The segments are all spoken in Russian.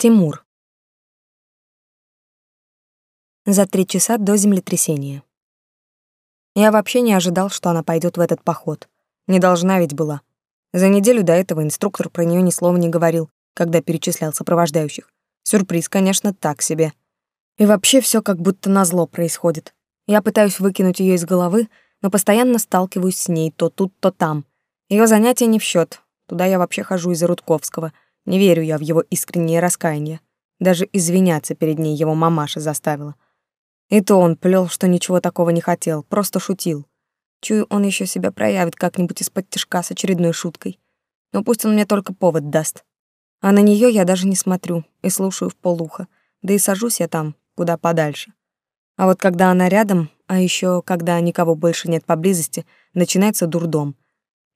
Тимур. За три часа до землетрясения. Я вообще не ожидал, что она пойдет в этот поход. Не должна ведь была. За неделю до этого инструктор про нее ни слова не говорил, когда перечислял сопровождающих. Сюрприз, конечно, так себе. И вообще все как будто назло происходит. Я пытаюсь выкинуть ее из головы, но постоянно сталкиваюсь с ней то тут, то там. Ее занятия не в счет. Туда я вообще хожу из-за Рудковского — не верю я в его искреннее раскаяние. Даже извиняться перед ней его мамаша заставила. И то он плел, что ничего такого не хотел, просто шутил. Чую, он еще себя проявит как-нибудь из-под тяжка с очередной шуткой. Но пусть он мне только повод даст. А на нее я даже не смотрю и слушаю в полухо, да и сажусь я там, куда подальше. А вот когда она рядом, а еще когда никого больше нет поблизости, начинается дурдом.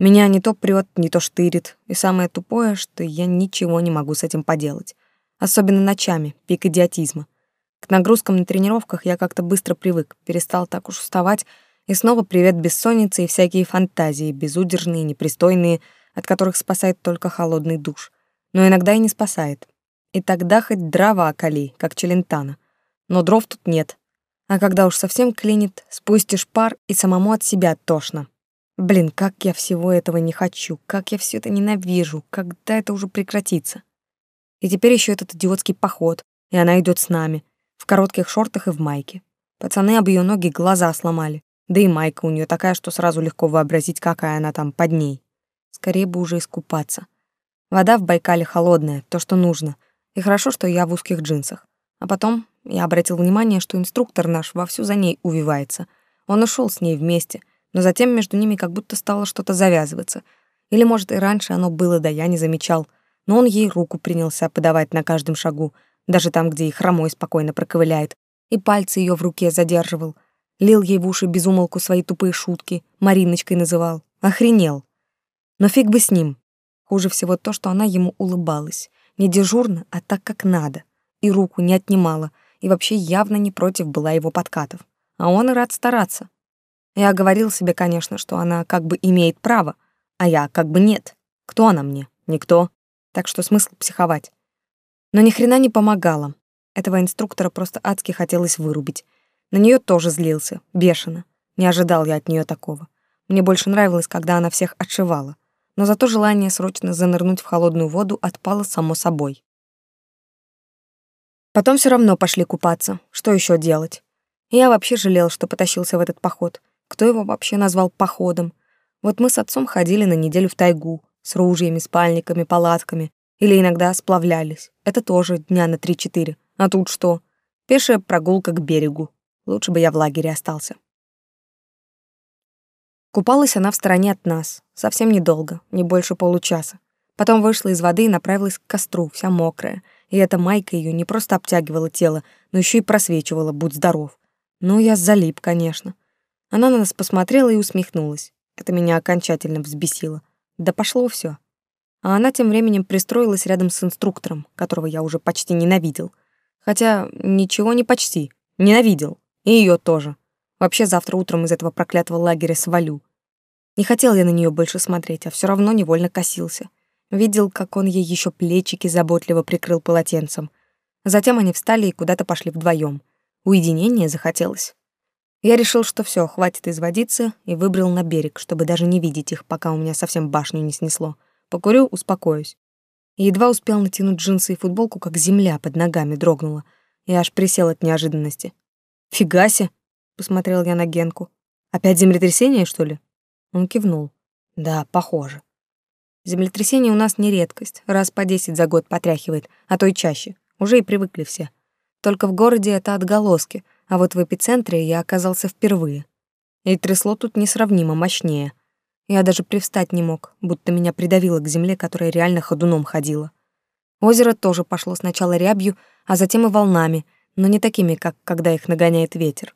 Меня не то прет, не то штырит, и самое тупое, что я ничего не могу с этим поделать. Особенно ночами, пик идиотизма. К нагрузкам на тренировках я как-то быстро привык, перестал так уж уставать, и снова привет бессоннице и всякие фантазии, безудержные, непристойные, от которых спасает только холодный душ. Но иногда и не спасает. И тогда хоть дрова околи, как челентана. Но дров тут нет. А когда уж совсем клинит, спустишь пар, и самому от себя тошно. Блин, как я всего этого не хочу, как я все это ненавижу, когда это уже прекратится. И теперь еще этот идиотский поход, и она идет с нами, в коротких шортах и в майке. Пацаны об ее ноги глаза сломали, да и майка у нее такая, что сразу легко вообразить, какая она там под ней. Скорее бы уже искупаться. Вода в Байкале холодная, то, что нужно. И хорошо, что я в узких джинсах. А потом я обратил внимание, что инструктор наш вовсю за ней увивается. Он ушел с ней вместе — но затем между ними как будто стало что-то завязываться. Или, может, и раньше оно было, да я не замечал. Но он ей руку принялся подавать на каждом шагу, даже там, где и хромой спокойно проковыляет, и пальцы ее в руке задерживал. Лил ей в уши безумолку свои тупые шутки, Мариночкой называл. Охренел. Но фиг бы с ним. Хуже всего то, что она ему улыбалась. Не дежурно, а так, как надо. И руку не отнимала, и вообще явно не против была его подкатов. А он и рад стараться. Я говорил себе, конечно, что она как бы имеет право, а я как бы нет. Кто она мне? Никто. Так что смысл психовать. Но ни хрена не помогало. Этого инструктора просто адски хотелось вырубить. На нее тоже злился, бешено. Не ожидал я от нее такого. Мне больше нравилось, когда она всех отшивала. Но зато желание срочно занырнуть в холодную воду отпало само собой. Потом все равно пошли купаться. Что еще делать? Я вообще жалел, что потащился в этот поход. Кто его вообще назвал походом? Вот мы с отцом ходили на неделю в тайгу, с ружьями, спальниками, палатками. Или иногда сплавлялись. Это тоже дня на три-четыре. А тут что? Пешая прогулка к берегу. Лучше бы я в лагере остался. Купалась она в стороне от нас. Совсем недолго, не больше получаса. Потом вышла из воды и направилась к костру, вся мокрая. И эта майка ее не просто обтягивала тело, но еще и просвечивала, будь здоров. Ну, я залип, конечно. Она на нас посмотрела и усмехнулась. Это меня окончательно взбесило. Да пошло все. А она тем временем пристроилась рядом с инструктором, которого я уже почти ненавидел. Хотя ничего не почти. Ненавидел. И ее тоже. Вообще завтра утром из этого проклятого лагеря свалю. Не хотел я на нее больше смотреть, а все равно невольно косился. Видел, как он ей еще плечики заботливо прикрыл полотенцем. Затем они встали и куда-то пошли вдвоем. Уединение захотелось. Я решил, что все, хватит изводиться, и выбрал на берег, чтобы даже не видеть их, пока у меня совсем башню не снесло. Покурю, успокоюсь. Едва успел натянуть джинсы и футболку, как земля под ногами дрогнула. Я аж присел от неожиданности. «Фига себе!» — посмотрел я на Генку. «Опять землетрясение, что ли?» Он кивнул. «Да, похоже. Землетрясение у нас не редкость, раз по десять за год потряхивает, а то и чаще. Уже и привыкли все. Только в городе это отголоски — а вот в эпицентре я оказался впервые. И трясло тут несравнимо мощнее. Я даже привстать не мог, будто меня придавило к земле, которая реально ходуном ходила. Озеро тоже пошло сначала рябью, а затем и волнами, но не такими, как когда их нагоняет ветер.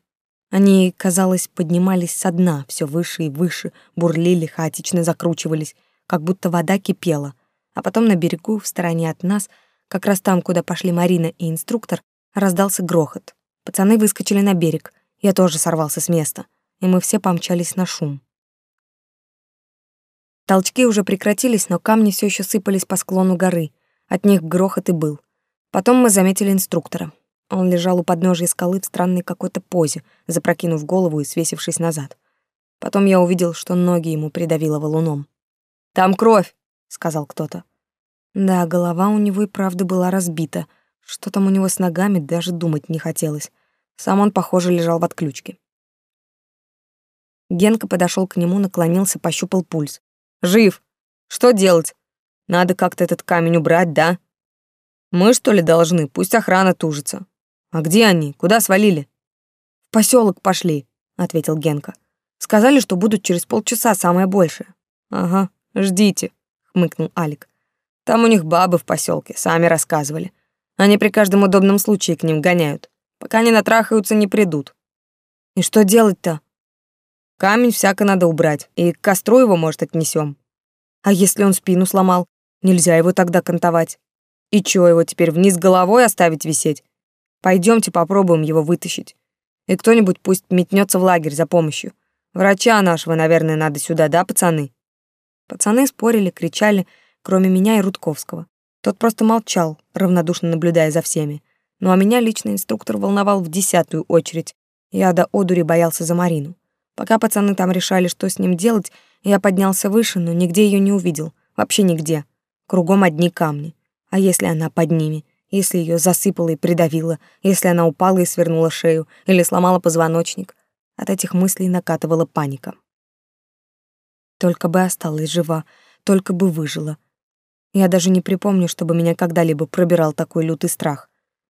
Они, казалось, поднимались со дна, все выше и выше, бурлили, хаотично закручивались, как будто вода кипела. А потом на берегу, в стороне от нас, как раз там, куда пошли Марина и инструктор, раздался грохот. Пацаны выскочили на берег. Я тоже сорвался с места, и мы все помчались на шум. Толчки уже прекратились, но камни все еще сыпались по склону горы. От них грохот и был. Потом мы заметили инструктора. Он лежал у подножия скалы в странной какой-то позе, запрокинув голову и свесившись назад. Потом я увидел, что ноги ему придавило валуном. «Там кровь!» — сказал кто-то. Да, голова у него и правда была разбита. Что там у него с ногами, даже думать не хотелось. Сам он, похоже, лежал в отключке. Генка подошел к нему, наклонился, пощупал пульс. «Жив! Что делать? Надо как-то этот камень убрать, да? Мы, что ли, должны? Пусть охрана тужится. А где они? Куда свалили?» «В поселок пошли», — ответил Генка. «Сказали, что будут через полчаса, самое большее». «Ага, ждите», — хмыкнул Алик. «Там у них бабы в поселке, сами рассказывали. Они при каждом удобном случае к ним гоняют. Пока не натрахаются, не придут». «И что делать-то?» Камень всяко надо убрать, и к костру его, может, отнесем. А если он спину сломал? Нельзя его тогда кантовать. И чё, его теперь вниз головой оставить висеть? Пойдемте попробуем его вытащить. И кто-нибудь пусть метнется в лагерь за помощью. Врача нашего, наверное, надо сюда, да, пацаны?» Пацаны спорили, кричали, кроме меня и Рудковского. Тот просто молчал, равнодушно наблюдая за всеми. Ну а меня лично инструктор волновал в десятую очередь. Я до одури боялся за Марину. Пока пацаны там решали, что с ним делать, я поднялся выше, но нигде ее не увидел. Вообще нигде. Кругом одни камни. А если она под ними? Если ее засыпало и придавило? Если она упала и свернула шею? Или сломала позвоночник? От этих мыслей накатывала паника. Только бы осталась жива, только бы выжила. Я даже не припомню, чтобы меня когда-либо пробирал такой лютый страх.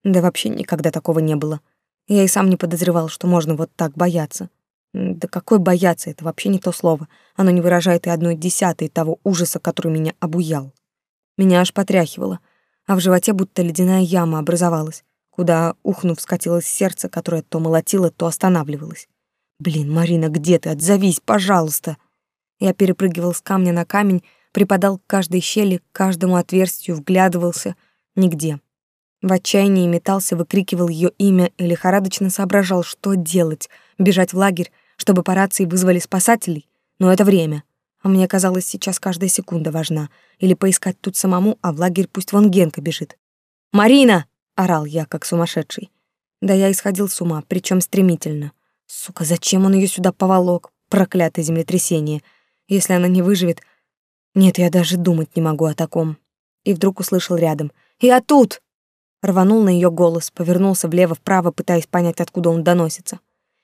Да вообще никогда такого не было. Я и сам не подозревал, что можно вот так бояться. Да какой бояться, это вообще не то слово. Оно не выражает и одной десятой того ужаса, который меня обуял. Меня аж потряхивало, а в животе будто ледяная яма образовалась, куда, ухнув, скатилось сердце, которое то молотило, то останавливалось. «Блин, Марина, где ты? Отзовись, пожалуйста!» Я перепрыгивал с камня на камень, припадал к каждой щели, к каждому отверстию, вглядывался. Нигде. В отчаянии метался, выкрикивал ее имя и лихорадочно соображал, что делать — бежать в лагерь, чтобы по рации вызвали спасателей, но это время. А мне казалось, сейчас каждая секунда важна. Или поискать тут самому, а в лагерь пусть вон Генка бежит. «Марина!» — орал я, как сумасшедший. Да я исходил с ума, причем стремительно. Сука, зачем он ее сюда поволок? Проклятое землетрясение. Если она не выживет... Нет, я даже думать не могу о таком. И вдруг услышал рядом. «Я тут!» Рванул на ее голос, повернулся влево-вправо, пытаясь понять, откуда он доносится.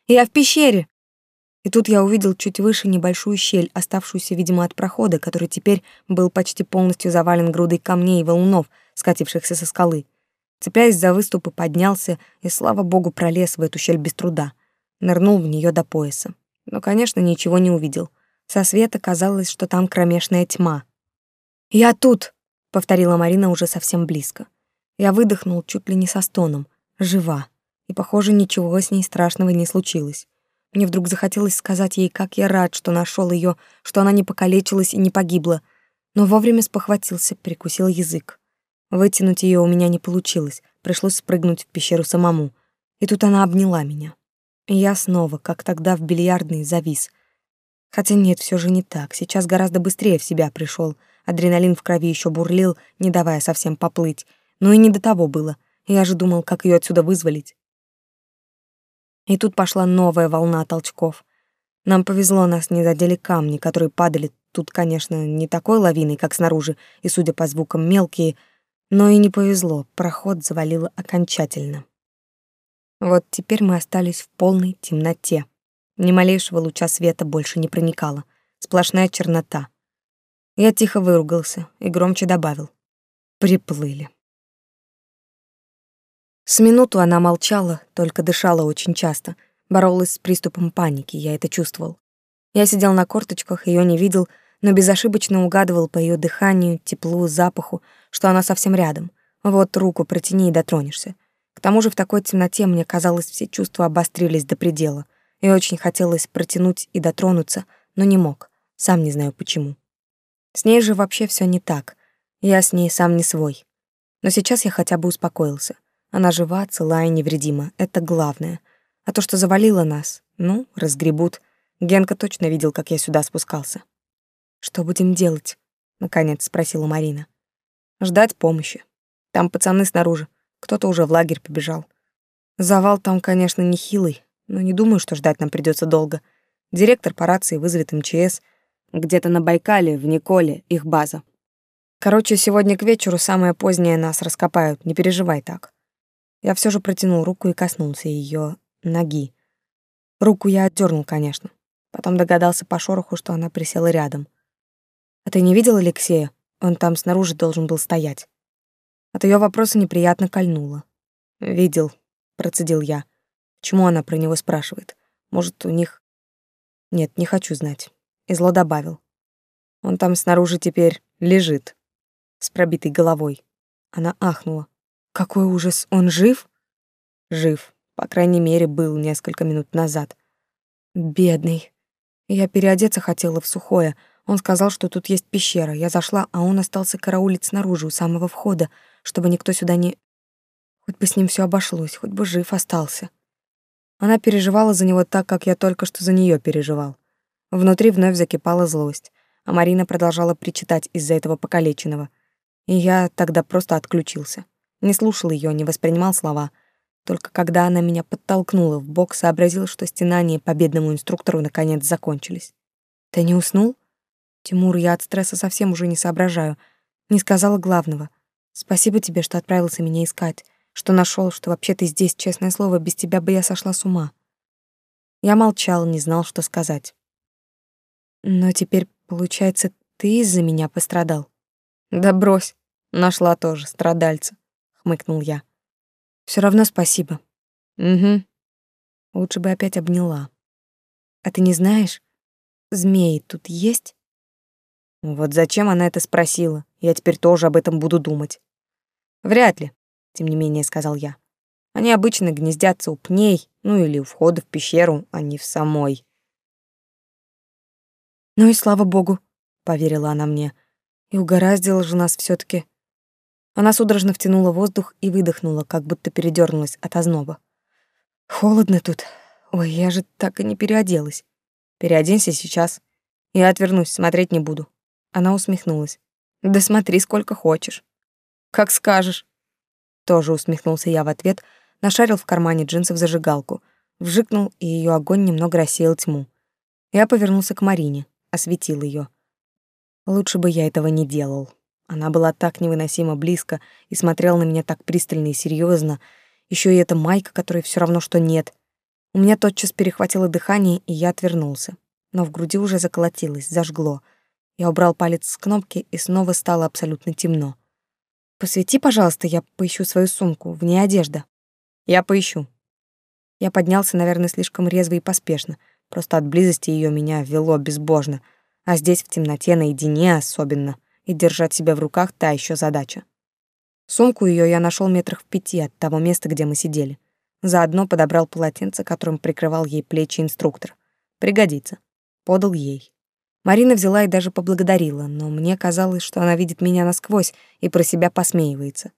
Я в пещере!» И тут я увидел чуть выше небольшую щель, оставшуюся, видимо, от прохода, который теперь был почти полностью завален грудой камней и валунов, скатившихся со скалы. Цепляясь за выступы, поднялся и, слава богу, пролез в эту щель без труда. Нырнул в нее до пояса. Но, конечно, ничего не увидел. Со света казалось, что там кромешная тьма. «Я тут!» — повторила Марина уже совсем близко. Я выдохнул чуть ли не со стоном. Жива и, похоже, ничего с ней страшного не случилось. Мне вдруг захотелось сказать ей, как я рад, что нашел ее, что она не покалечилась и не погибла, но вовремя спохватился, прикусил язык. Вытянуть ее у меня не получилось, пришлось спрыгнуть в пещеру самому. И тут она обняла меня. И я снова, как тогда в бильярдной, завис. Хотя нет, все же не так. Сейчас гораздо быстрее в себя пришел. Адреналин в крови еще бурлил, не давая совсем поплыть. Но и не до того было. Я же думал, как ее отсюда вызволить. И тут пошла новая волна толчков. Нам повезло, нас не задели камни, которые падали тут, конечно, не такой лавиной, как снаружи, и, судя по звукам, мелкие, но и не повезло, проход завалило окончательно. Вот теперь мы остались в полной темноте. Ни малейшего луча света больше не проникало. Сплошная чернота. Я тихо выругался и громче добавил. Приплыли. С минуту она молчала, только дышала очень часто, боролась с приступом паники, я это чувствовал. Я сидел на корточках, ее не видел, но безошибочно угадывал по ее дыханию, теплу, запаху, что она совсем рядом. Вот руку протяни и дотронешься. К тому же в такой темноте мне казалось, все чувства обострились до предела, и очень хотелось протянуть и дотронуться, но не мог, сам не знаю почему. С ней же вообще все не так. Я с ней сам не свой. Но сейчас я хотя бы успокоился. Она жива, целая и невредима. Это главное. А то, что завалило нас, ну, разгребут. Генка точно видел, как я сюда спускался. «Что будем делать?» — наконец спросила Марина. «Ждать помощи. Там пацаны снаружи. Кто-то уже в лагерь побежал. Завал там, конечно, нехилый, но не думаю, что ждать нам придется долго. Директор по рации вызовет МЧС. Где-то на Байкале, в Николе, их база. Короче, сегодня к вечеру самое позднее нас раскопают, не переживай так. Я все же протянул руку и коснулся ее ноги. Руку я отдернул, конечно. Потом догадался по шороху, что она присела рядом. «А ты не видел Алексея? Он там снаружи должен был стоять». От ее вопроса неприятно кольнуло. «Видел», — процедил я. Чему она про него спрашивает? Может, у них... Нет, не хочу знать. И зло добавил. Он там снаружи теперь лежит, с пробитой головой. Она ахнула. Какой ужас, он жив? Жив. По крайней мере, был несколько минут назад. Бедный. Я переодеться хотела в сухое. Он сказал, что тут есть пещера. Я зашла, а он остался караулить снаружи у самого входа, чтобы никто сюда не... Хоть бы с ним все обошлось, хоть бы жив остался. Она переживала за него так, как я только что за нее переживал. Внутри вновь закипала злость, а Марина продолжала причитать из-за этого покалеченного. И я тогда просто отключился. Не слушал ее, не воспринимал слова. Только когда она меня подтолкнула в бок, сообразил, что стенания по бедному инструктору наконец закончились. «Ты не уснул?» «Тимур, я от стресса совсем уже не соображаю. Не сказала главного. Спасибо тебе, что отправился меня искать что нашел, что вообще ты здесь, честное слово, без тебя бы я сошла с ума. Я молчал, не знал, что сказать. Но теперь, получается, ты из-за меня пострадал. Да брось, нашла тоже страдальца, хмыкнул я. Все равно спасибо. Угу. Лучше бы опять обняла. А ты не знаешь, змеи тут есть? Вот зачем она это спросила? Я теперь тоже об этом буду думать. Вряд ли тем не менее сказал я. Они обычно гнездятся у пней, ну или у входа в пещеру, а не в самой. Ну и слава богу, поверила она мне. И угораздило же нас все таки Она судорожно втянула воздух и выдохнула, как будто передернулась от озноба. Холодно тут. Ой, я же так и не переоделась. Переоденься сейчас. Я отвернусь, смотреть не буду. Она усмехнулась. Да смотри сколько хочешь. Как скажешь. Тоже усмехнулся я в ответ, нашарил в кармане джинсов зажигалку, вжикнул, и ее огонь немного рассеял тьму. Я повернулся к Марине, осветил ее. Лучше бы я этого не делал. Она была так невыносимо близко и смотрела на меня так пристально и серьезно. Еще и эта майка, которой все равно что нет. У меня тотчас перехватило дыхание, и я отвернулся. Но в груди уже заколотилось, зажгло. Я убрал палец с кнопки, и снова стало абсолютно темно. Посвети, пожалуйста, я поищу свою сумку, в ней одежда. Я поищу. Я поднялся, наверное, слишком резво и поспешно. Просто от близости ее меня вело безбожно. А здесь в темноте наедине особенно. И держать себя в руках та еще задача. Сумку ее я нашел метрах в пяти от того места, где мы сидели. Заодно подобрал полотенце, которым прикрывал ей плечи инструктор. Пригодится. Подал ей. Марина взяла и даже поблагодарила, но мне казалось, что она видит меня насквозь и про себя посмеивается.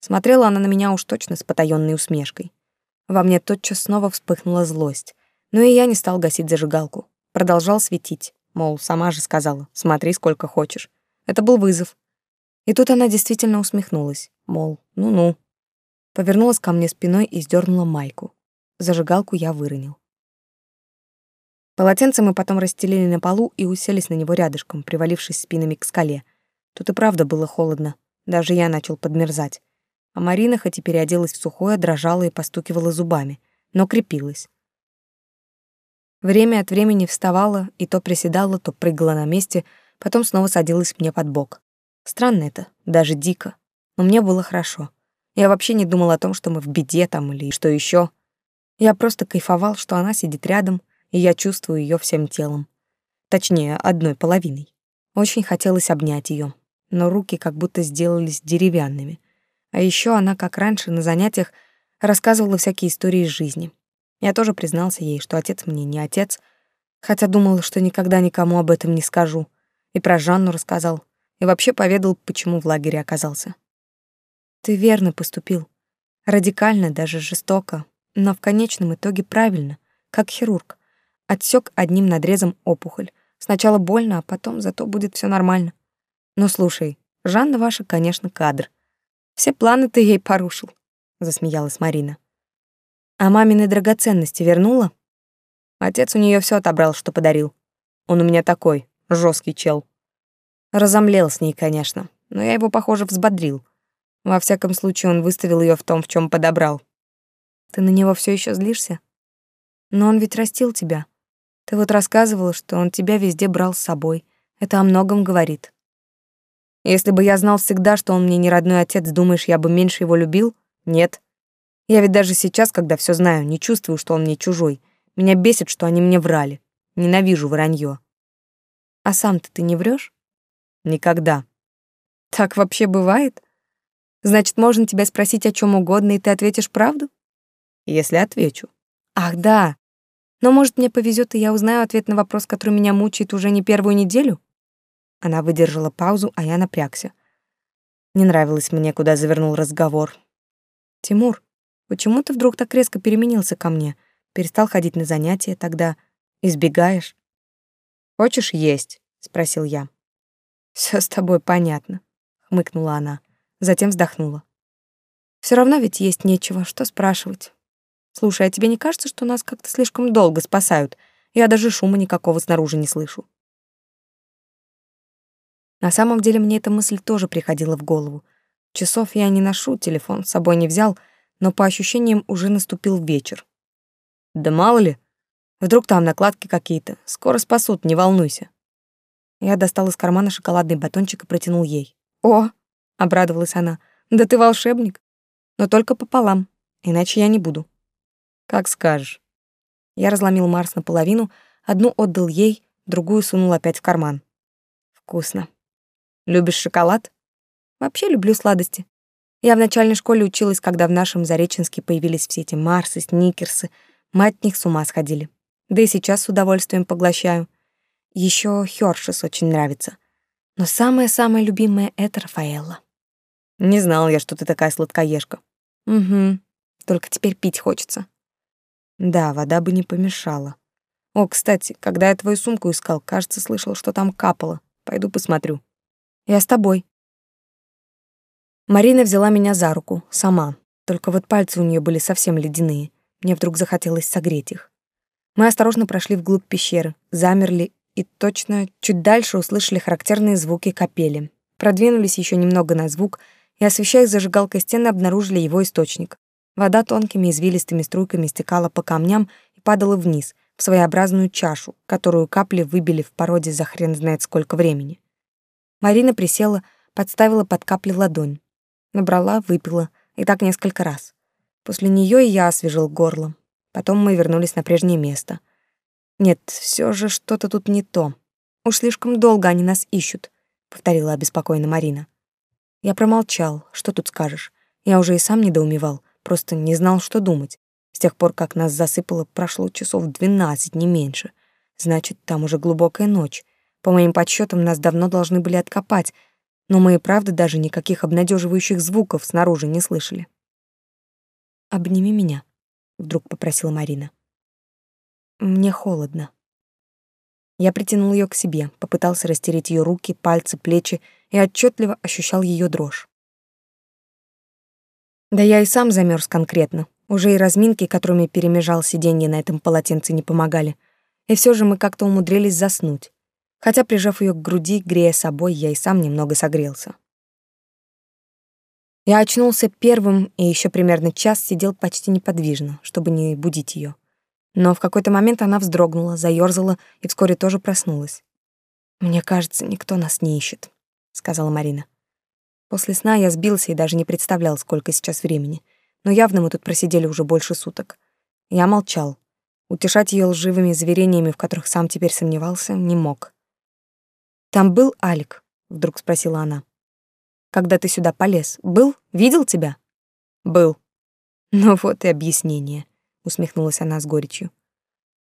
Смотрела она на меня уж точно с потаённой усмешкой. Во мне тотчас снова вспыхнула злость. Но и я не стал гасить зажигалку. Продолжал светить. Мол, сама же сказала, смотри сколько хочешь. Это был вызов. И тут она действительно усмехнулась. Мол, ну-ну. Повернулась ко мне спиной и сдернула майку. Зажигалку я выронил. Полотенце мы потом расстелили на полу и уселись на него рядышком, привалившись спинами к скале. Тут и правда было холодно. Даже я начал подмерзать. А Марина, хоть и переоделась в сухое, дрожала и постукивала зубами, но крепилась. Время от времени вставала и то приседала, то прыгала на месте, потом снова садилась мне под бок. Странно это, даже дико. Но мне было хорошо. Я вообще не думал о том, что мы в беде там или что еще. Я просто кайфовал, что она сидит рядом, и я чувствую ее всем телом. Точнее, одной половиной. Очень хотелось обнять ее, но руки как будто сделались деревянными. А еще она, как раньше, на занятиях рассказывала всякие истории из жизни. Я тоже признался ей, что отец мне не отец, хотя думал, что никогда никому об этом не скажу. И про Жанну рассказал, и вообще поведал, почему в лагере оказался. Ты верно поступил. Радикально, даже жестоко, но в конечном итоге правильно, как хирург. Отсек одним надрезом опухоль. Сначала больно, а потом зато будет все нормально. Но слушай, Жанна ваша, конечно, кадр. Все планы ты ей порушил. засмеялась Марина. А мамины драгоценности вернула? Отец у нее все отобрал, что подарил. Он у меня такой, жесткий чел. Разомлел с ней, конечно, но я его, похоже, взбодрил. Во всяком случае, он выставил ее в том, в чем подобрал. Ты на него все еще злишься? Но он ведь растил тебя. Ты вот рассказывала, что он тебя везде брал с собой. Это о многом говорит. Если бы я знал всегда, что он мне не родной отец, думаешь, я бы меньше его любил? Нет. Я ведь даже сейчас, когда все знаю, не чувствую, что он мне чужой. Меня бесит, что они мне врали. Ненавижу вранье. А сам-то ты не врешь? Никогда. Так вообще бывает? Значит, можно тебя спросить о чем угодно, и ты ответишь правду? Если отвечу. Ах, да. Но, может, мне повезет, и я узнаю ответ на вопрос, который меня мучает уже не первую неделю? Она выдержала паузу, а я напрягся. Не нравилось мне, куда завернул разговор. Тимур, почему ты вдруг так резко переменился ко мне? Перестал ходить на занятия, тогда избегаешь? Хочешь есть? спросил я. Все с тобой понятно, хмыкнула она, затем вздохнула. Все равно ведь есть нечего, что спрашивать. Слушай, а тебе не кажется, что нас как-то слишком долго спасают? Я даже шума никакого снаружи не слышу. На самом деле мне эта мысль тоже приходила в голову. Часов я не ношу, телефон с собой не взял, но по ощущениям уже наступил вечер. Да мало ли, вдруг там накладки какие-то. Скоро спасут, не волнуйся. Я достал из кармана шоколадный батончик и протянул ей. «О!» — обрадовалась она. «Да ты волшебник! Но только пополам, иначе я не буду». Как скажешь. Я разломил Марс наполовину, одну отдал ей, другую сунул опять в карман. Вкусно. Любишь шоколад? Вообще люблю сладости. Я в начальной школе училась, когда в нашем Зареченске появились все эти Марсы, Сникерсы. Мы от них с ума сходили. Да и сейчас с удовольствием поглощаю. Еще Хёршес очень нравится. Но самое-самое любимое — это Рафаэлла. Не знал я, что ты такая сладкоежка. Угу. Только теперь пить хочется. Да, вода бы не помешала. О, кстати, когда я твою сумку искал, кажется, слышал, что там капало. Пойду посмотрю. Я с тобой. Марина взяла меня за руку, сама. Только вот пальцы у нее были совсем ледяные. Мне вдруг захотелось согреть их. Мы осторожно прошли вглубь пещеры, замерли и точно чуть дальше услышали характерные звуки капели. Продвинулись еще немного на звук и, освещая зажигалкой стены, обнаружили его источник. Вода тонкими извилистыми струйками стекала по камням и падала вниз, в своеобразную чашу, которую капли выбили в породе за хрен знает сколько времени. Марина присела, подставила под капли ладонь. Набрала, выпила, и так несколько раз. После нее и я освежил горло. Потом мы вернулись на прежнее место. Нет, все же что-то тут не то. Уж слишком долго они нас ищут, повторила обеспокоенно Марина. Я промолчал. Что тут скажешь? Я уже и сам недоумевал просто не знал, что думать. С тех пор, как нас засыпало, прошло часов двенадцать, не меньше. Значит, там уже глубокая ночь. По моим подсчетам, нас давно должны были откопать, но мы и правда даже никаких обнадеживающих звуков снаружи не слышали. «Обними меня», — вдруг попросила Марина. «Мне холодно». Я притянул ее к себе, попытался растереть ее руки, пальцы, плечи и отчетливо ощущал ее дрожь. Да я и сам замерз конкретно. Уже и разминки, которыми перемежал сиденье на этом полотенце, не помогали. И все же мы как-то умудрились заснуть. Хотя, прижав ее к груди, грея собой, я и сам немного согрелся. Я очнулся первым и еще примерно час сидел почти неподвижно, чтобы не будить ее. Но в какой-то момент она вздрогнула, заёрзала и вскоре тоже проснулась. «Мне кажется, никто нас не ищет», — сказала Марина. После сна я сбился и даже не представлял, сколько сейчас времени. Но явно мы тут просидели уже больше суток. Я молчал. Утешать ее лживыми заверениями, в которых сам теперь сомневался, не мог. «Там был Алик?» — вдруг спросила она. «Когда ты сюда полез, был? Видел тебя?» «Был». «Ну вот и объяснение», — усмехнулась она с горечью.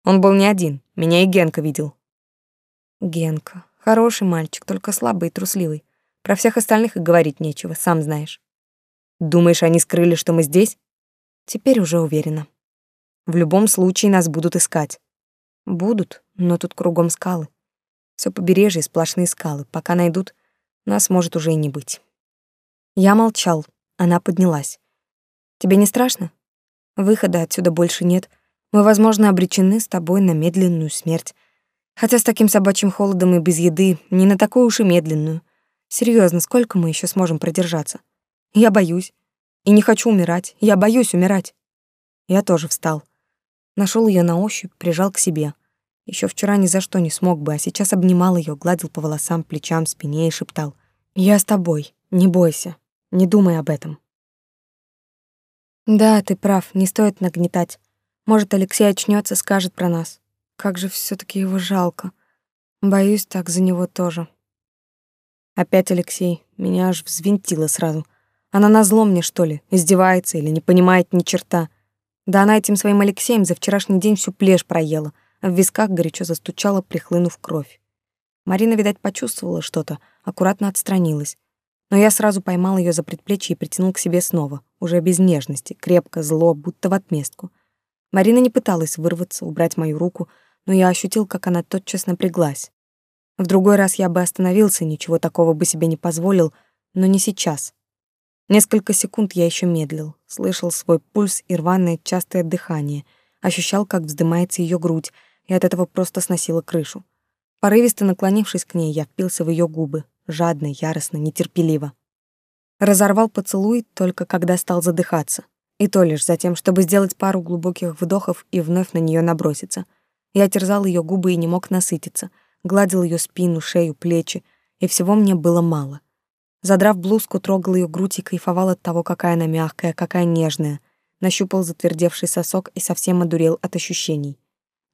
«Он был не один, меня и Генка видел». «Генка, хороший мальчик, только слабый и трусливый. Про всех остальных и говорить нечего, сам знаешь. Думаешь, они скрыли, что мы здесь? Теперь уже уверена. В любом случае нас будут искать. Будут, но тут кругом скалы. Все побережье сплошные скалы. Пока найдут, нас может уже и не быть. Я молчал. Она поднялась. Тебе не страшно? Выхода отсюда больше нет. Мы, возможно, обречены с тобой на медленную смерть. Хотя с таким собачьим холодом и без еды не на такую уж и медленную. Серьезно, сколько мы еще сможем продержаться? Я боюсь. И не хочу умирать. Я боюсь умирать. Я тоже встал. Нашел ее на ощупь, прижал к себе. Еще вчера ни за что не смог бы, а сейчас обнимал ее, гладил по волосам, плечам, спине и шептал. «Я с тобой. Не бойся. Не думай об этом». Да, ты прав, не стоит нагнетать. Может, Алексей очнется, скажет про нас. Как же все таки его жалко. Боюсь так за него тоже. Опять Алексей. Меня аж взвинтило сразу. Она назло мне, что ли, издевается или не понимает ни черта. Да она этим своим Алексеем за вчерашний день всю плешь проела, а в висках горячо застучала, прихлынув кровь. Марина, видать, почувствовала что-то, аккуратно отстранилась. Но я сразу поймал ее за предплечье и притянул к себе снова, уже без нежности, крепко, зло, будто в отместку. Марина не пыталась вырваться, убрать мою руку, но я ощутил, как она тотчас напряглась. В другой раз я бы остановился, ничего такого бы себе не позволил, но не сейчас. Несколько секунд я еще медлил, слышал свой пульс и рваное частое дыхание, ощущал, как вздымается ее грудь, и от этого просто сносило крышу. Порывисто наклонившись к ней, я впился в ее губы, жадно, яростно, нетерпеливо. Разорвал поцелуй только когда стал задыхаться, и то лишь за тем, чтобы сделать пару глубоких вдохов и вновь на нее наброситься. Я терзал ее губы и не мог насытиться, гладил ее спину, шею, плечи, и всего мне было мало. Задрав блузку, трогал ее грудь и кайфовал от того, какая она мягкая, какая нежная. Нащупал затвердевший сосок и совсем одурел от ощущений.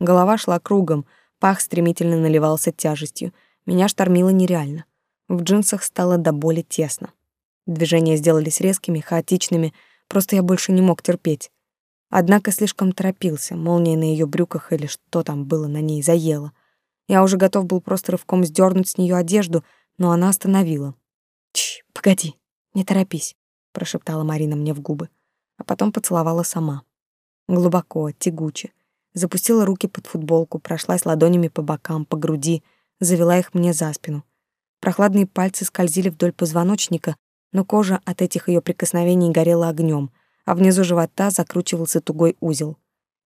Голова шла кругом, пах стремительно наливался тяжестью. Меня штормило нереально. В джинсах стало до боли тесно. Движения сделались резкими, хаотичными, просто я больше не мог терпеть. Однако слишком торопился, молния на ее брюках или что там было на ней заело. Я уже готов был просто рывком сдернуть с нее одежду, но она остановила. «Чш, погоди, не торопись», — прошептала Марина мне в губы, а потом поцеловала сама. Глубоко, тягуче. Запустила руки под футболку, прошлась ладонями по бокам, по груди, завела их мне за спину. Прохладные пальцы скользили вдоль позвоночника, но кожа от этих ее прикосновений горела огнем, а внизу живота закручивался тугой узел.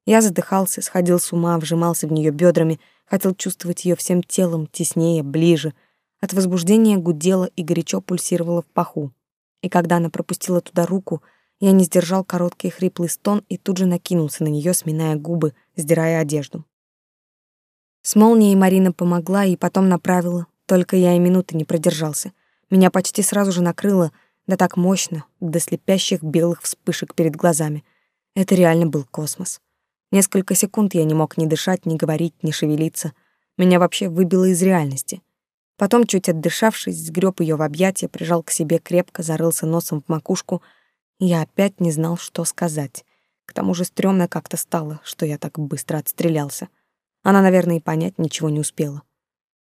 Я задыхался, сходил с ума, вжимался в нее бедрами, хотел чувствовать ее всем телом, теснее, ближе, от возбуждения гудело и горячо пульсировало в паху. И когда она пропустила туда руку, я не сдержал короткий хриплый стон и тут же накинулся на нее, сминая губы, сдирая одежду. С молнией Марина помогла и потом направила, только я и минуты не продержался. Меня почти сразу же накрыло, да так мощно, до слепящих белых вспышек перед глазами. Это реально был космос. Несколько секунд я не мог ни дышать, ни говорить, ни шевелиться. Меня вообще выбило из реальности. Потом, чуть отдышавшись, сгреб ее в объятия, прижал к себе крепко, зарылся носом в макушку. Я опять не знал, что сказать. К тому же стрёмно как-то стало, что я так быстро отстрелялся. Она, наверное, и понять ничего не успела.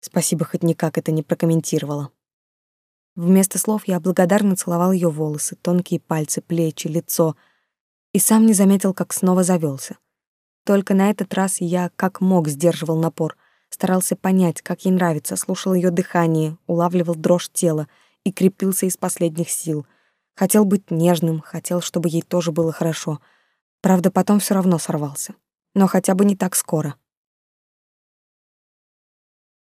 Спасибо, хоть никак это не прокомментировала. Вместо слов я благодарно целовал ее волосы, тонкие пальцы, плечи, лицо, и сам не заметил, как снова завелся. Только на этот раз я как мог сдерживал напор — старался понять, как ей нравится, слушал ее дыхание, улавливал дрожь тела и крепился из последних сил. Хотел быть нежным, хотел, чтобы ей тоже было хорошо. Правда, потом все равно сорвался. Но хотя бы не так скоро.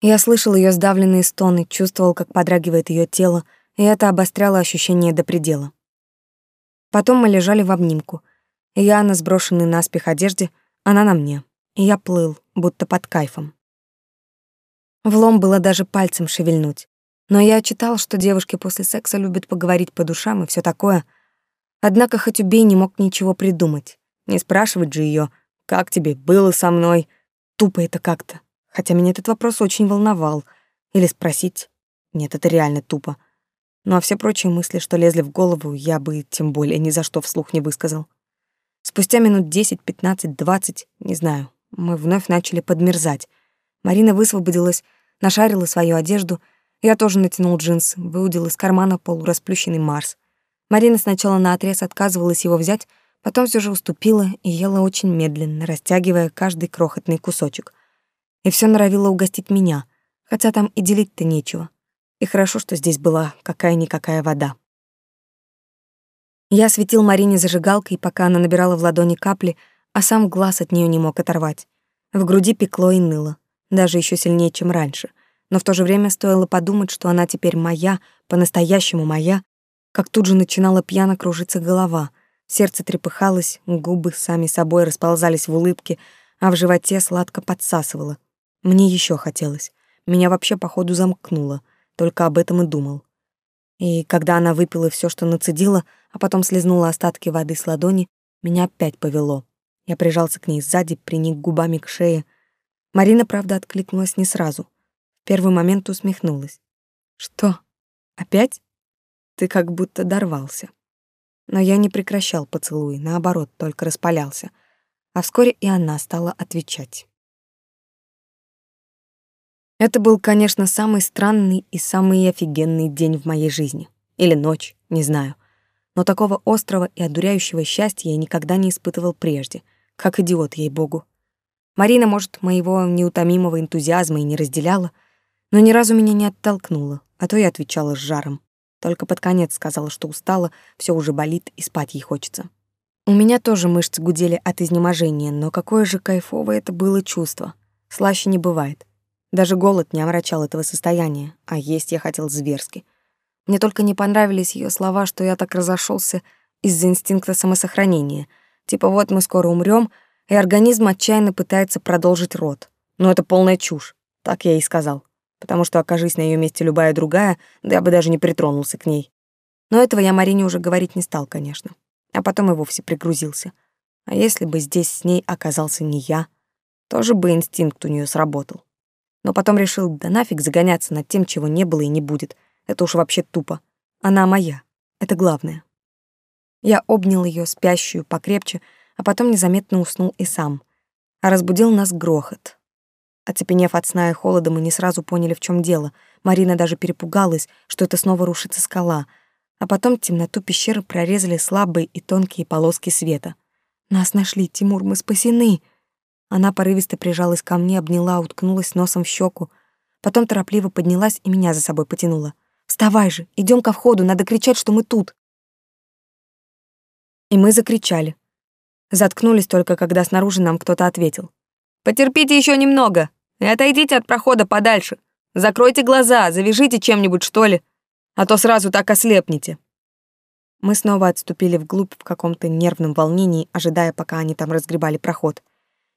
Я слышал ее сдавленные стоны, чувствовал, как подрагивает ее тело, и это обостряло ощущение до предела. Потом мы лежали в обнимку. Я на сброшенной наспех одежде, она на мне. И я плыл, будто под кайфом. Влом было даже пальцем шевельнуть. Но я читал, что девушки после секса любят поговорить по душам и все такое. Однако хоть убей не мог ничего придумать. Не спрашивать же ее, как тебе было со мной. Тупо это как-то. Хотя меня этот вопрос очень волновал. Или спросить. Нет, это реально тупо. Ну а все прочие мысли, что лезли в голову, я бы тем более ни за что вслух не высказал. Спустя минут 10, 15, 20, не знаю, мы вновь начали подмерзать. Марина высвободилась, нашарила свою одежду. Я тоже натянул джинсы, выудил из кармана полурасплющенный Марс. Марина сначала наотрез отказывалась его взять, потом все же уступила и ела очень медленно, растягивая каждый крохотный кусочек. И все норовила угостить меня, хотя там и делить-то нечего. И хорошо, что здесь была какая-никакая вода. Я светил Марине зажигалкой, пока она набирала в ладони капли, а сам глаз от нее не мог оторвать. В груди пекло и ныло, даже еще сильнее, чем раньше. Но в то же время стоило подумать, что она теперь моя, по-настоящему моя, как тут же начинала пьяно кружиться голова, сердце трепыхалось, губы сами собой расползались в улыбке, а в животе сладко подсасывало. Мне еще хотелось. Меня вообще, походу, замкнуло. Только об этом и думал. И когда она выпила все, что нацедила, а потом слезнула остатки воды с ладони, меня опять повело. Я прижался к ней сзади, приник губами к шее. Марина, правда, откликнулась не сразу. В первый момент усмехнулась. «Что? Опять? Ты как будто дорвался». Но я не прекращал поцелуй, наоборот, только распалялся. А вскоре и она стала отвечать. Это был, конечно, самый странный и самый офигенный день в моей жизни. Или ночь, не знаю. Но такого острого и одуряющего счастья я никогда не испытывал прежде. Как идиот, ей-богу. Марина, может, моего неутомимого энтузиазма и не разделяла, но ни разу меня не оттолкнула, а то я отвечала с жаром. Только под конец сказала, что устала, все уже болит и спать ей хочется. У меня тоже мышцы гудели от изнеможения, но какое же кайфовое это было чувство. Слаще не бывает. Даже голод не омрачал этого состояния, а есть я хотел зверски. Мне только не понравились ее слова, что я так разошелся из-за инстинкта самосохранения. Типа вот мы скоро умрем, и организм отчаянно пытается продолжить род. Но это полная чушь, так я и сказал. Потому что, окажись на ее месте любая другая, да я бы даже не притронулся к ней. Но этого я Марине уже говорить не стал, конечно. А потом и вовсе пригрузился. А если бы здесь с ней оказался не я, тоже бы инстинкт у нее сработал но потом решил, да нафиг загоняться над тем, чего не было и не будет. Это уж вообще тупо. Она моя. Это главное. Я обнял ее спящую покрепче, а потом незаметно уснул и сам. А разбудил нас грохот. Оцепенев от сна и холода, мы не сразу поняли, в чем дело. Марина даже перепугалась, что это снова рушится скала. А потом темноту пещеры прорезали слабые и тонкие полоски света. «Нас нашли, Тимур, мы спасены!» Она порывисто прижалась ко мне, обняла, уткнулась носом в щеку. Потом торопливо поднялась и меня за собой потянула. «Вставай же, идем ко входу, надо кричать, что мы тут!» И мы закричали. Заткнулись только, когда снаружи нам кто-то ответил. «Потерпите еще немного и отойдите от прохода подальше. Закройте глаза, завяжите чем-нибудь, что ли, а то сразу так ослепнете». Мы снова отступили вглубь в каком-то нервном волнении, ожидая, пока они там разгребали проход.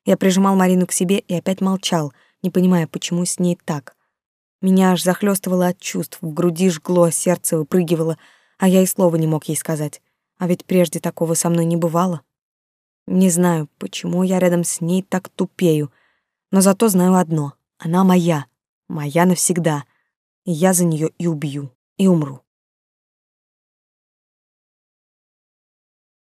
Я прижимал Марину к себе и опять молчал, не понимая, почему с ней так. Меня аж захлестывало от чувств, в груди жгло, сердце выпрыгивало, а я и слова не мог ей сказать. А ведь прежде такого со мной не бывало. Не знаю, почему я рядом с ней так тупею, но зато знаю одно — она моя, моя навсегда, и я за нее и убью, и умру.